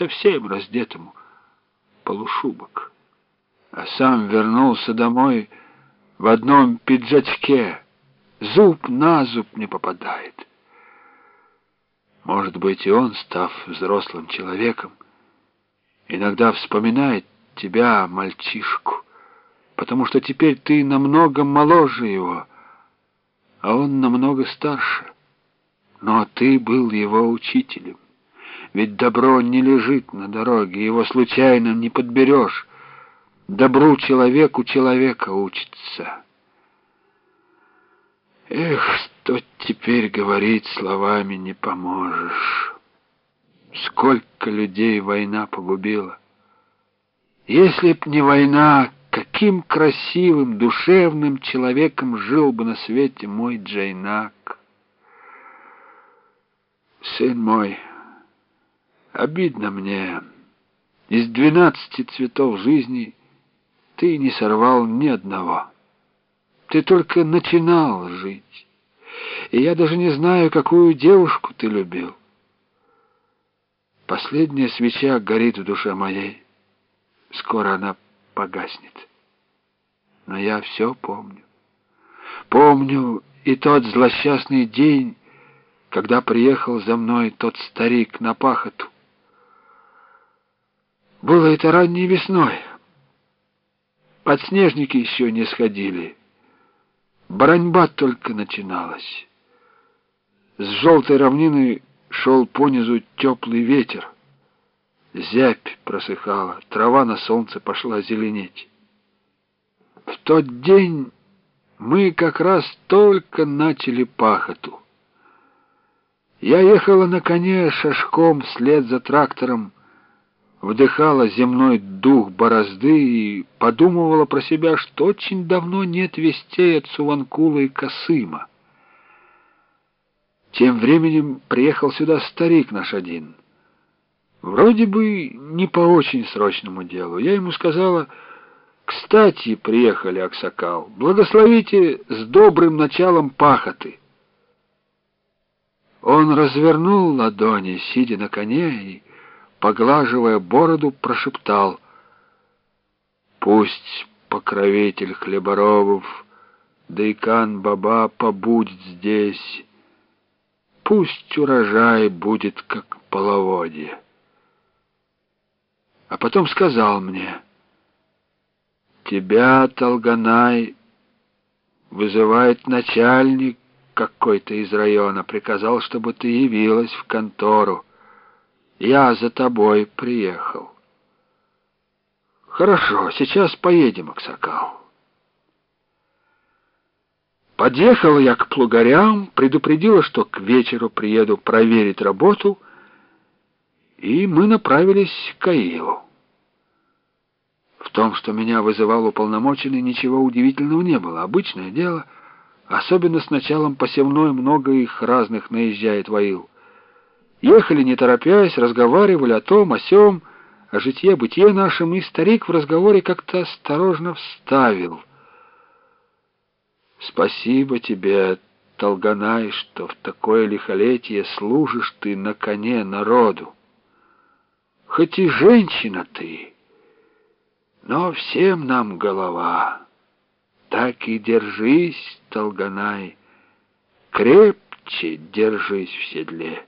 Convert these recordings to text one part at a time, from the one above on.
совсем раздетому, полушубок. А сам вернулся домой в одном пиджачке, зуб на зуб не попадает. Может быть, и он, став взрослым человеком, иногда вспоминает тебя, мальчишку, потому что теперь ты намного моложе его, а он намного старше. Но ты был его учителем. Ведь добро не лежит на дороге, его случайно не подберешь. Добру человеку человека учится. Эх, что теперь говорить словами не поможешь. Сколько людей война погубила. Если б не война, каким красивым, душевным человеком жил бы на свете мой Джейнак. Сын мой, обидно мне, из двенадцати цветов жизни ты не сорвал ни одного. Ты только начинал жить, и я даже не знаю, какую девушку ты любил. Последняя свеча горит в душе моей. Скоро она погаснет. Но я все помню. Помню и тот злосчастный день, когда приехал за мной тот старик на пахоту. Было это ранней весной. Подснежники еще не сходили. Бараньба только начиналась. С желтой равнины шел понизу теплый ветер. Зябь просыхала, трава на солнце пошла зеленеть. В тот день мы как раз только начали пахоту. Я ехала на коне шашком вслед за трактором, вдыхала земной дух борозды и подумывала про себя, что очень давно нет вестей от Суванкула и Косыма. Тем временем приехал сюда старик наш один. Вроде бы не по очень срочному делу. Я ему сказала, «Кстати, приехали, Аксакал, благословите с добрым началом пахоты». Он развернул ладони, сидя на коне, и, поглаживая бороду, прошептал «Пусть покровитель хлеборобов, Дайкан Баба побудет здесь, пусть урожай будет как половодье». А потом сказал мне «Тебя, Толганай, вызывает начальник, какой-то из района приказал, чтобы ты явилась в контору. Я за тобой приехал. Хорошо, сейчас поедем, Аксакал. Подъехал я к плугарям, предупредила, что к вечеру приеду проверить работу, и мы направились к Аилу. В том, что меня вызывал уполномоченный, ничего удивительного не было. Обычное дело — Особенно с началом посевной много их разных наезжает воил. Ехали не торопясь, разговаривали о том, о сём, о житье-бытие нашем, и старик в разговоре как-то осторожно вставил. «Спасибо тебе, Толганай, что в такое лихолетие служишь ты на коне народу. Хоть и женщина ты, но всем нам голова». Так и держись, Толганай, крепче держись в седле.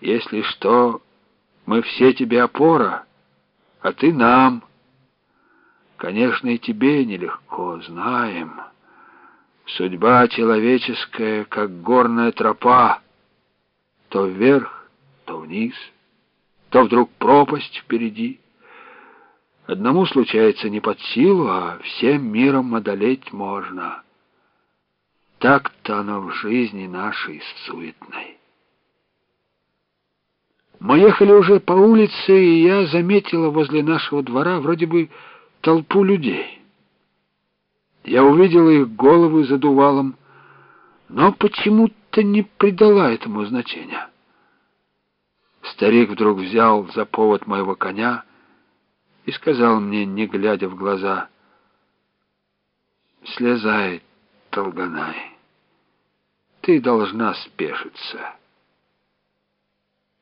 Если что, мы все тебе опора, а ты нам. Конечно, и тебе нелегко, знаем. Судьба человеческая, как горная тропа, то вверх, то вниз, то вдруг пропасть впереди — Одному случается не под силу, а всем миром одолеть можно. Так-то оно в жизни нашей суетной. Мы ехали уже по улице, и я заметила возле нашего двора вроде бы толпу людей. Я увидела их головы за дувалом, но почему-то не придала этому значения. Старик вдруг взял за повод моего коня и сказал мне, не глядя в глаза, «Слезай, Толганай, ты должна спешиться».